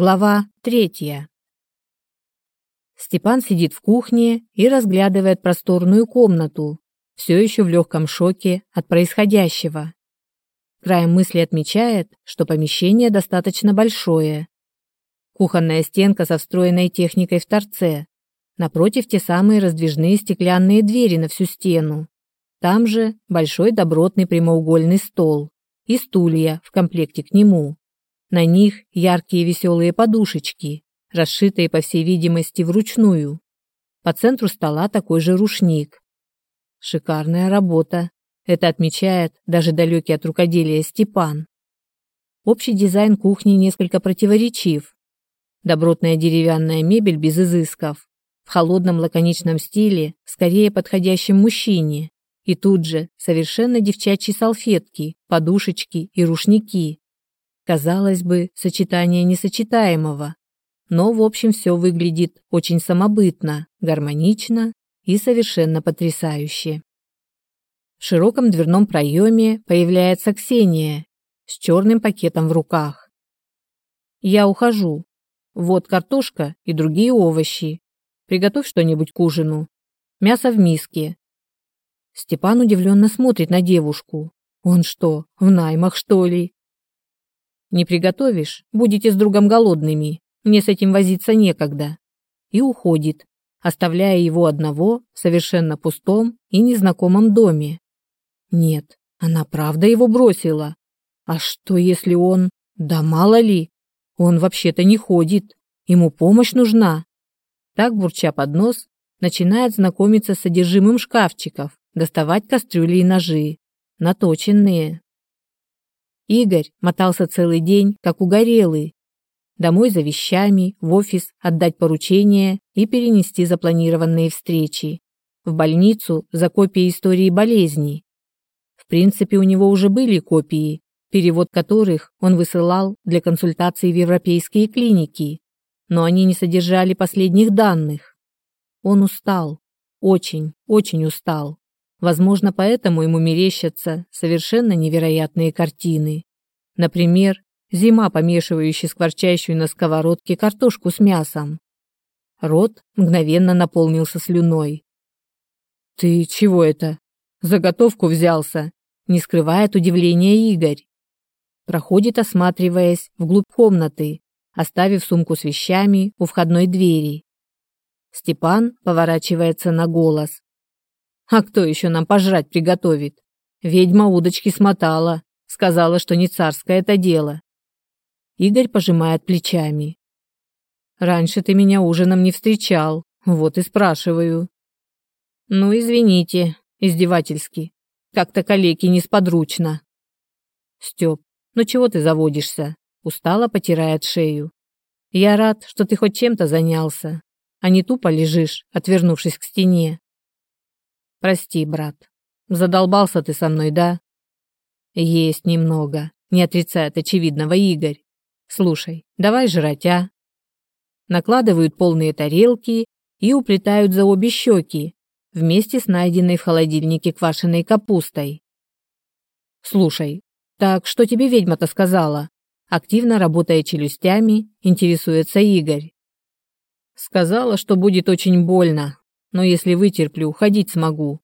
Глава третья. Степан сидит в кухне и разглядывает просторную комнату, все еще в легком шоке от происходящего. Краем мысли отмечает, что помещение достаточно большое. Кухонная стенка со встроенной техникой в торце. Напротив те самые раздвижные стеклянные двери на всю стену. Там же большой добротный прямоугольный стол и стулья в комплекте к нему. На них яркие веселые подушечки, расшитые, по всей видимости, вручную. По центру стола такой же рушник. Шикарная работа. Это отмечает даже далекий от рукоделия Степан. Общий дизайн кухни несколько противоречив. Добротная деревянная мебель без изысков, в холодном лаконичном стиле, скорее подходящем мужчине, и тут же совершенно девчачьи салфетки, подушечки и рушники. Казалось бы, сочетание несочетаемого, но в общем все выглядит очень самобытно, гармонично и совершенно потрясающе. В широком дверном проеме появляется Ксения с черным пакетом в руках. «Я ухожу. Вот картошка и другие овощи. Приготовь что-нибудь к ужину. Мясо в миске, Степан удивленно смотрит на девушку. Он что, в наймах, что ли? Не приготовишь, будете с другом голодными. Мне с этим возиться некогда. И уходит, оставляя его одного в совершенно пустом и незнакомом доме. Нет, она правда его бросила. А что, если он... Да мало ли. Он вообще-то не ходит. Ему помощь нужна. Так, бурча под нос, начинает знакомиться с содержимым шкафчиков, доставать кастрюли и ножи, наточенные. Игорь мотался целый день, как угорелый. Домой за вещами, в офис отдать поручения и перенести запланированные встречи. В больницу за копией истории болезни. В принципе, у него уже были копии, перевод которых он высылал для консультаций в европейские клиники, но они не содержали последних данных. Он устал, очень, очень устал. Возможно, поэтому ему мерещатся совершенно невероятные картины. Например, зима, помешивающая скворчащую на сковородке картошку с мясом. Рот мгновенно наполнился слюной. «Ты чего это? Заготовку взялся?» Не скрывает удивления Игорь. Проходит, осматриваясь вглубь комнаты, оставив сумку с вещами у входной двери. Степан поворачивается на голос. А кто еще нам пожрать приготовит? Ведьма удочки смотала, сказала, что не царское это дело. Игорь пожимает плечами. Раньше ты меня ужином не встречал, вот и спрашиваю. Ну, извините, издевательски. Как-то калеки несподручно. Степ, ну чего ты заводишься? Устало потирает шею. Я рад, что ты хоть чем-то занялся, а не тупо лежишь, отвернувшись к стене. Прости, брат. Задолбался ты со мной, да? Есть немного, не отрицает очевидного Игорь. Слушай, давай жрать, а? Накладывают полные тарелки и уплетают за обе щеки, вместе с найденной в холодильнике квашеной капустой. Слушай, так что тебе ведьма-то сказала? Активно работая челюстями, интересуется Игорь. Сказала, что будет очень больно, но если вытерплю, ходить смогу.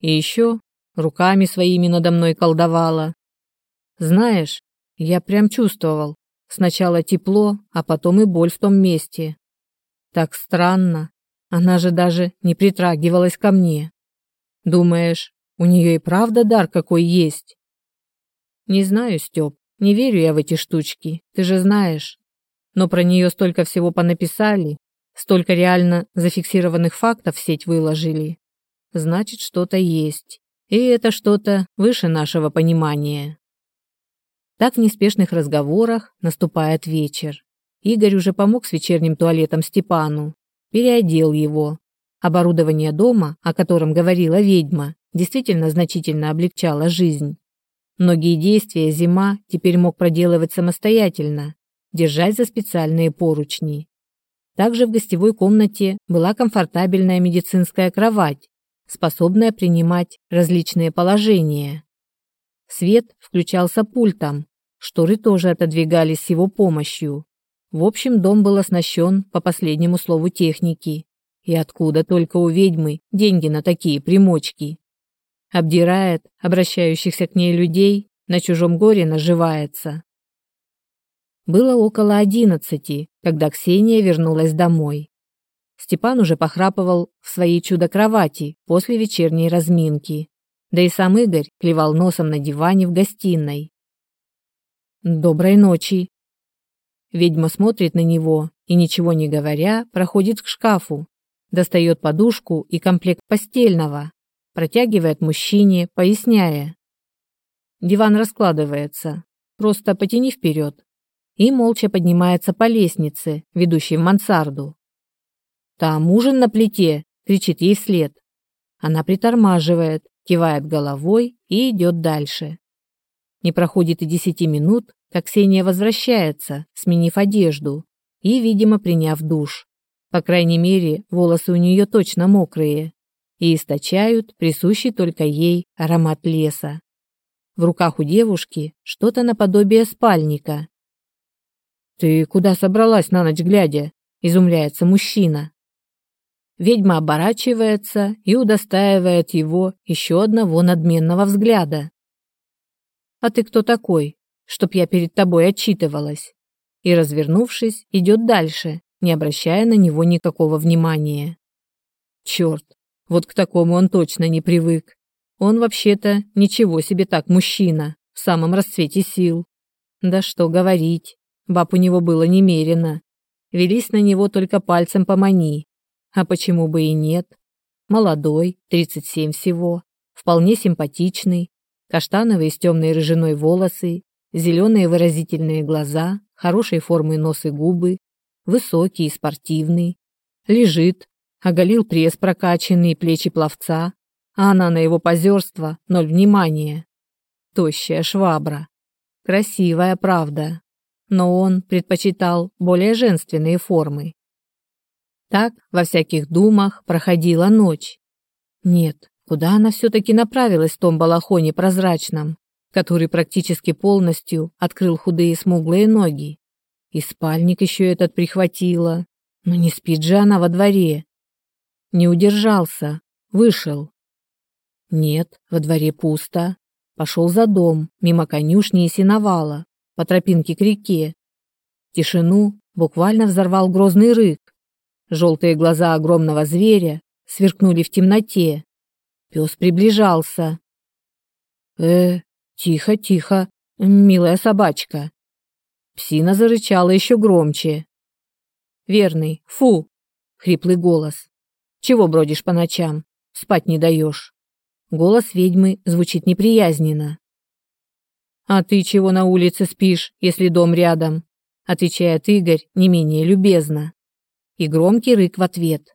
И еще руками своими надо мной колдовала. Знаешь, я прям чувствовал. Сначала тепло, а потом и боль в том месте. Так странно. Она же даже не притрагивалась ко мне. Думаешь, у нее и правда дар какой есть? Не знаю, Степ, не верю я в эти штучки, ты же знаешь. Но про нее столько всего понаписали, Столько реально зафиксированных фактов в сеть выложили. Значит, что-то есть. И это что-то выше нашего понимания. Так в неспешных разговорах наступает вечер. Игорь уже помог с вечерним туалетом Степану, переодел его. Оборудование дома, о котором говорила ведьма, действительно значительно облегчало жизнь. Многие действия Зима теперь мог проделывать самостоятельно, держась за специальные поручни. Также в гостевой комнате была комфортабельная медицинская кровать, способная принимать различные положения. Свет включался пультом, шторы тоже отодвигались с его помощью. В общем, дом был оснащен по последнему слову техники. И откуда только у ведьмы деньги на такие примочки? Обдирает обращающихся к ней людей, на чужом горе наживается. Было около одиннадцати, когда Ксения вернулась домой. Степан уже похрапывал в своей чудо-кровати после вечерней разминки. Да и сам Игорь клевал носом на диване в гостиной. «Доброй ночи!» Ведьма смотрит на него и, ничего не говоря, проходит к шкафу, достает подушку и комплект постельного, протягивает мужчине, поясняя. Диван раскладывается, просто потяни вперед, и молча поднимается по лестнице, ведущей в мансарду. «Там ужин на плите!» — кричит ей вслед. Она притормаживает, кивает головой и идет дальше. Не проходит и десяти минут, как Ксения возвращается, сменив одежду и, видимо, приняв душ. По крайней мере, волосы у нее точно мокрые и источают присущий только ей аромат леса. В руках у девушки что-то наподобие спальника. «Ты куда собралась на ночь глядя?» – изумляется мужчина. Ведьма оборачивается и удостаивает его еще одного надменного взгляда. «А ты кто такой, чтоб я перед тобой отчитывалась?» И, развернувшись, идет дальше, не обращая на него никакого внимания. Черт, вот к такому он точно не привык. Он вообще-то ничего себе так мужчина, в самом расцвете сил. Да что говорить, баб у него было немерено. Велись на него только пальцем помани. А почему бы и нет? Молодой, 37 всего, вполне симпатичный, каштановые с темной рыжиной волосы, зеленые выразительные глаза, хорошей формы нос и губы, высокий и спортивный. Лежит, оголил пресс прокачанный, плечи пловца, а она на его позерство ноль внимания. Тощая швабра. Красивая, правда. Но он предпочитал более женственные формы. Так во всяких думах проходила ночь. Нет, куда она все-таки направилась в том балахоне прозрачном, который практически полностью открыл худые смуглые ноги. И спальник еще этот прихватила. Но не спит же она во дворе. Не удержался, вышел. Нет, во дворе пусто. Пошел за дом, мимо конюшни и сеновала, по тропинке к реке. Тишину буквально взорвал грозный рык. Желтые глаза огромного зверя сверкнули в темноте. Пес приближался. «Э, тихо, тихо, милая собачка!» Псина зарычала еще громче. «Верный, фу!» — хриплый голос. «Чего бродишь по ночам? Спать не даешь?» Голос ведьмы звучит неприязненно. «А ты чего на улице спишь, если дом рядом?» — отвечает Игорь не менее любезно. И громкий рык в ответ.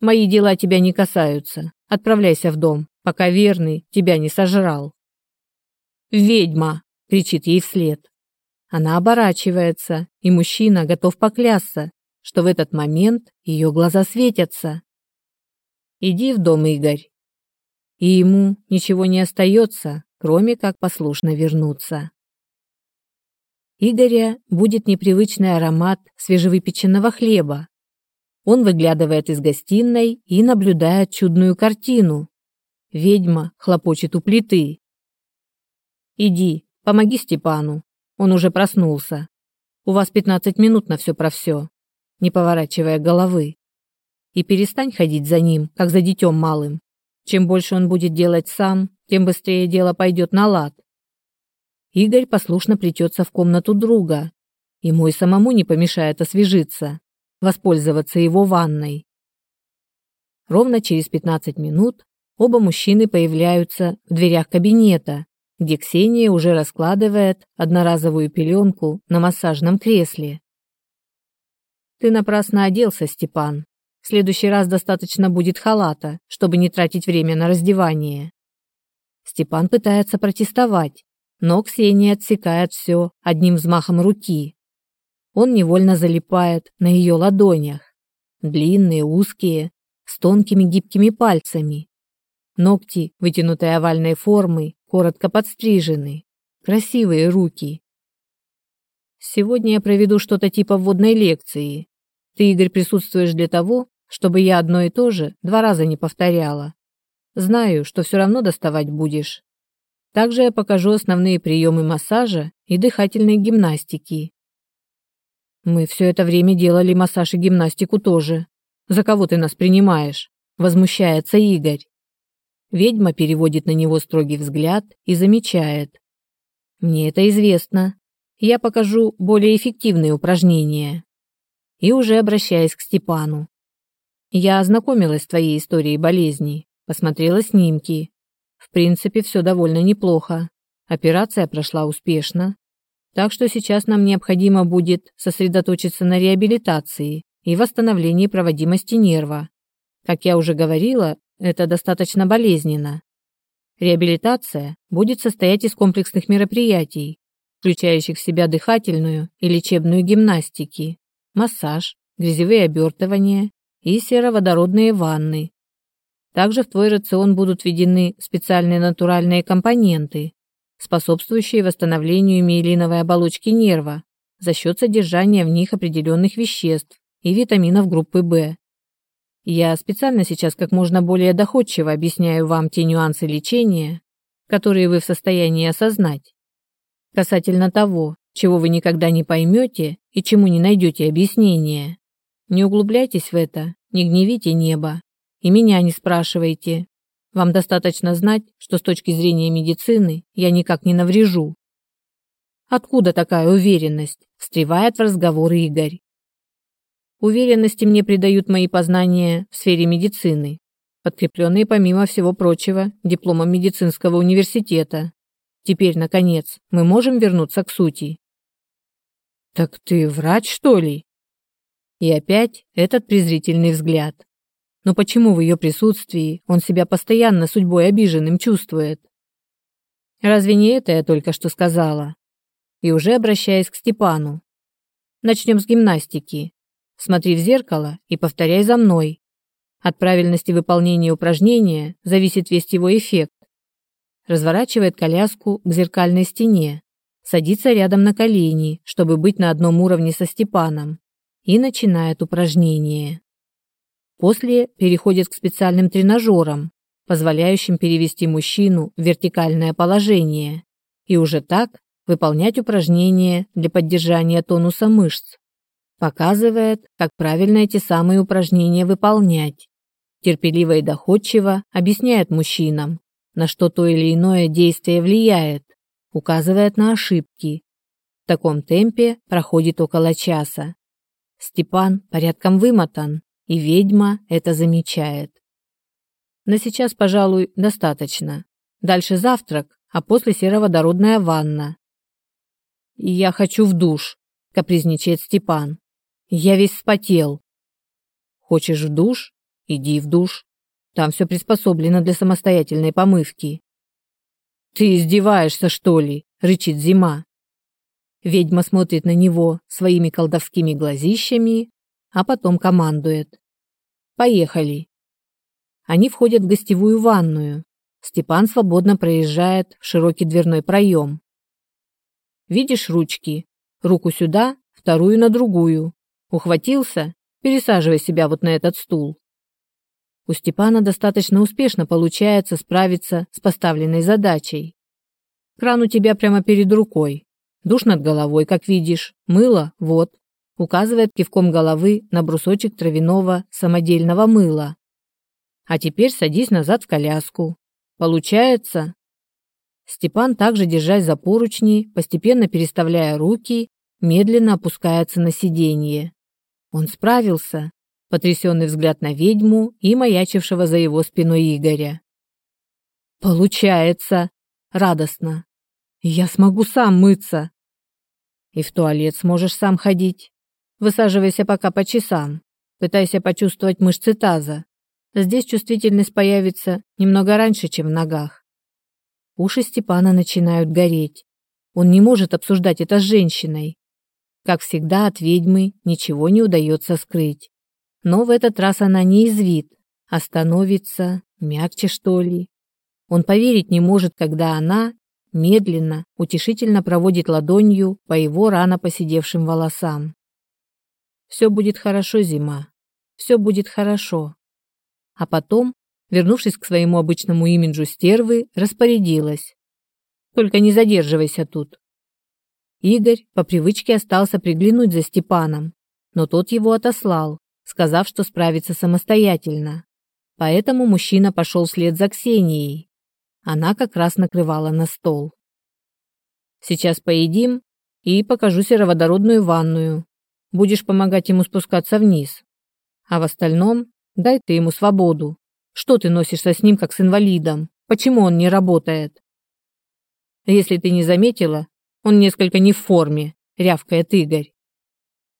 «Мои дела тебя не касаются. Отправляйся в дом, пока верный тебя не сожрал». «Ведьма!» — кричит ей вслед. Она оборачивается, и мужчина готов поклясться, что в этот момент ее глаза светятся. «Иди в дом, Игорь». И ему ничего не остается, кроме как послушно вернуться. Игоря будет непривычный аромат свежевыпеченного хлеба. Он выглядывает из гостиной и наблюдает чудную картину. Ведьма хлопочет у плиты. «Иди, помоги Степану», он уже проснулся. У вас пятнадцать минут на все про все, не поворачивая головы. И перестань ходить за ним, как за детем малым. Чем больше он будет делать сам, тем быстрее дело пойдет на лад. Игорь послушно плетется в комнату друга. Ему и самому не помешает освежиться, воспользоваться его ванной. Ровно через 15 минут оба мужчины появляются в дверях кабинета, где Ксения уже раскладывает одноразовую пеленку на массажном кресле. «Ты напрасно оделся, Степан. В следующий раз достаточно будет халата, чтобы не тратить время на раздевание». Степан пытается протестовать, но Ксения отсекает все одним взмахом руки. Он невольно залипает на ее ладонях. Длинные, узкие, с тонкими гибкими пальцами. Ногти вытянутой овальной формы коротко подстрижены, красивые руки. Сегодня я проведу что-то типа вводной лекции. Ты, Игорь, присутствуешь для того, чтобы я одно и то же два раза не повторяла. Знаю, что все равно доставать будешь. Также я покажу основные приемы массажа и дыхательной гимнастики. Мы все это время делали массаж и гимнастику тоже. За кого ты нас принимаешь? Возмущается Игорь. Ведьма переводит на него строгий взгляд и замечает. Мне это известно. Я покажу более эффективные упражнения. И уже обращаясь к Степану. Я ознакомилась с твоей историей болезни, посмотрела снимки. В принципе, все довольно неплохо. Операция прошла успешно. Так что сейчас нам необходимо будет сосредоточиться на реабилитации и восстановлении проводимости нерва. Как я уже говорила, это достаточно болезненно. Реабилитация будет состоять из комплексных мероприятий, включающих в себя дыхательную и лечебную гимнастики, массаж, грязевые обертывания и сероводородные ванны. Также в твой рацион будут введены специальные натуральные компоненты, способствующие восстановлению миелиновой оболочки нерва за счет содержания в них определенных веществ и витаминов группы В. Я специально сейчас как можно более доходчиво объясняю вам те нюансы лечения, которые вы в состоянии осознать. Касательно того, чего вы никогда не поймете и чему не найдете объяснения. Не углубляйтесь в это, не гневите небо и меня не спрашивайте, вам достаточно знать, что с точки зрения медицины я никак не наврежу. Откуда такая уверенность? Встревает в разговор Игорь. Уверенности мне придают мои познания в сфере медицины, подкрепленные, помимо всего прочего, дипломом медицинского университета. Теперь, наконец, мы можем вернуться к сути. Так ты врач, что ли? И опять этот презрительный взгляд. Но почему в ее присутствии он себя постоянно судьбой обиженным чувствует? Разве не это я только что сказала? И уже обращаясь к Степану. Начнем с гимнастики. Смотри в зеркало и повторяй за мной. От правильности выполнения упражнения зависит весь его эффект. Разворачивает коляску к зеркальной стене, садится рядом на колени, чтобы быть на одном уровне со Степаном, и начинает упражнение. После переходит к специальным тренажерам, позволяющим перевести мужчину в вертикальное положение и уже так выполнять упражнения для поддержания тонуса мышц. Показывает, как правильно эти самые упражнения выполнять. Терпеливо и доходчиво объясняет мужчинам, на что то или иное действие влияет, указывает на ошибки. В таком темпе проходит около часа. Степан порядком вымотан, и ведьма это замечает. На сейчас, пожалуй, достаточно. Дальше завтрак, а после сероводородная ванна. «Я хочу в душ», — капризничает Степан. «Я весь вспотел». «Хочешь в душ? Иди в душ. Там все приспособлено для самостоятельной помывки». «Ты издеваешься, что ли?» — рычит Зима. Ведьма смотрит на него своими колдовскими глазищами, а потом командует. Поехали. Они входят в гостевую ванную. Степан свободно проезжает в широкий дверной проем. Видишь ручки? Руку сюда, вторую на другую. Ухватился? Пересаживай себя вот на этот стул. У Степана достаточно успешно получается справиться с поставленной задачей. Кран у тебя прямо перед рукой. Душ над головой, как видишь. Мыло, вот указывает кивком головы на брусочек травяного самодельного мыла. А теперь садись назад в коляску. Получается? Степан, также держась за поручни, постепенно переставляя руки, медленно опускается на сиденье. Он справился. Потрясенный взгляд на ведьму и маячившего за его спиной Игоря. Получается. Радостно. Я смогу сам мыться. И в туалет сможешь сам ходить. Высаживайся пока по часам. Пытайся почувствовать мышцы таза. Здесь чувствительность появится немного раньше, чем в ногах. Уши Степана начинают гореть. Он не может обсуждать это с женщиной. Как всегда, от ведьмы ничего не удается скрыть. Но в этот раз она не извит, а становится мягче, что ли. Он поверить не может, когда она, медленно, утешительно проводит ладонью по его рано поседевшим волосам. Все будет хорошо, зима. Все будет хорошо. А потом, вернувшись к своему обычному имиджу стервы, распорядилась: "Только не задерживайся тут". Игорь по привычке остался приглянуть за Степаном, но тот его отослал, сказав, что справится самостоятельно. Поэтому мужчина пошел вслед за Ксенией. Она как раз накрывала на стол. Сейчас поедим и покажу сероводородную ванную. Будешь помогать ему спускаться вниз. А в остальном дай ты ему свободу. Что ты носишься с ним как с инвалидом? Почему он не работает? Если ты не заметила, он несколько не в форме, рявкает Игорь.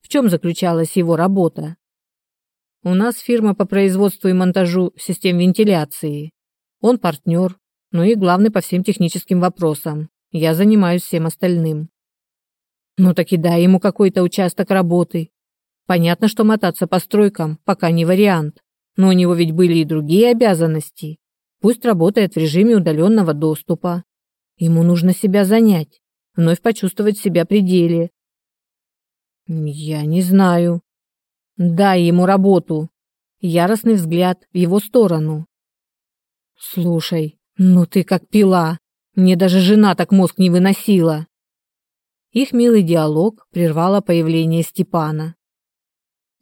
В чем заключалась его работа? У нас фирма по производству и монтажу систем вентиляции. Он партнер, ну и главный по всем техническим вопросам. Я занимаюсь всем остальным. Ну так и дай ему какой-то участок работы. Понятно, что мотаться по стройкам пока не вариант, но у него ведь были и другие обязанности. Пусть работает в режиме удаленного доступа. Ему нужно себя занять, вновь почувствовать себя при деле. Я не знаю, Дай ему работу. Яростный взгляд в его сторону. Слушай, ну ты как пила. Мне даже жена так мозг не выносила. Их милый диалог прервало появление Степана.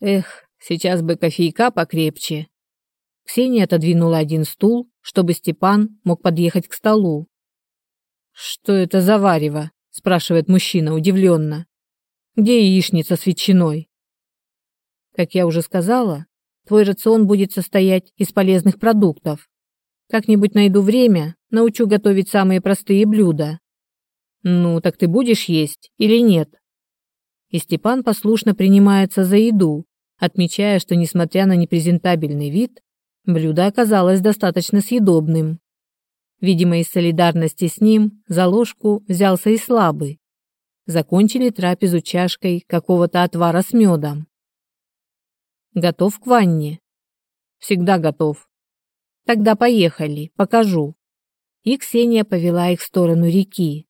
Эх, сейчас бы кофейка покрепче. Ксения отодвинула один стул, чтобы Степан мог подъехать к столу. Что это за варево? спрашивает мужчина удивленно. Где яичница с ветчиной? Как я уже сказала, твой рацион будет состоять из полезных продуктов. Как-нибудь найду время, научу готовить самые простые блюда. Ну, так ты будешь есть или нет? И Степан послушно принимается за еду, отмечая, что несмотря на непрезентабельный вид, блюдо оказалось достаточно съедобным. Видимо, из солидарности с ним за ложку взялся и слабый. Закончили трапезу чашкой какого-то отвара с медом. Готов к ванне? Всегда готов. Тогда поехали, покажу. И Ксения повела их в сторону реки.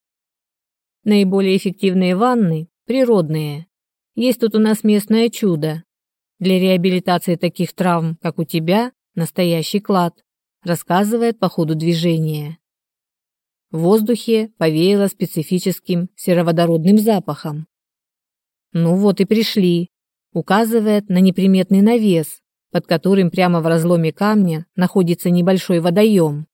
Наиболее эффективные ванны природные. Есть тут у нас местное чудо. Для реабилитации таких травм, как у тебя, настоящий клад, рассказывает по ходу движения. В воздухе повеяло специфическим сероводородным запахом. Ну вот и пришли указывает на неприметный навес, под которым прямо в разломе камня находится небольшой водоем.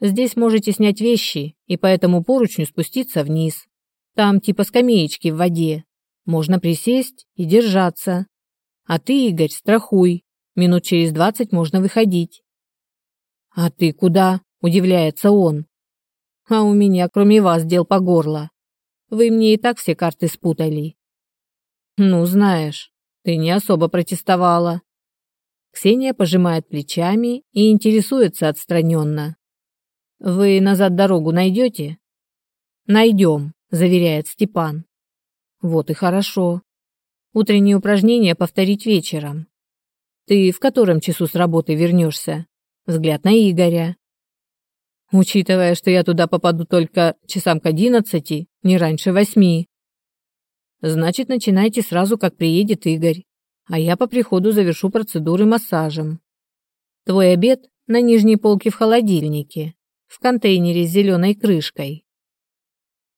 Здесь можете снять вещи и по этому поручню спуститься вниз. Там типа скамеечки в воде. Можно присесть и держаться. А ты, Игорь, страхуй. Минут через двадцать можно выходить. А ты куда? Удивляется он. А у меня, кроме вас, дел по горло. Вы мне и так все карты спутали. Ну, знаешь, ты не особо протестовала. Ксения пожимает плечами и интересуется отстраненно. Вы назад дорогу найдете? Найдем, заверяет Степан. Вот и хорошо. Утренние упражнения повторить вечером. Ты в котором часу с работы вернешься? Взгляд на Игоря. Учитывая, что я туда попаду только часам к одиннадцати, не раньше восьми. Значит, начинайте сразу, как приедет Игорь, а я по приходу завершу процедуры массажем. Твой обед на нижней полке в холодильнике, в контейнере с зеленой крышкой.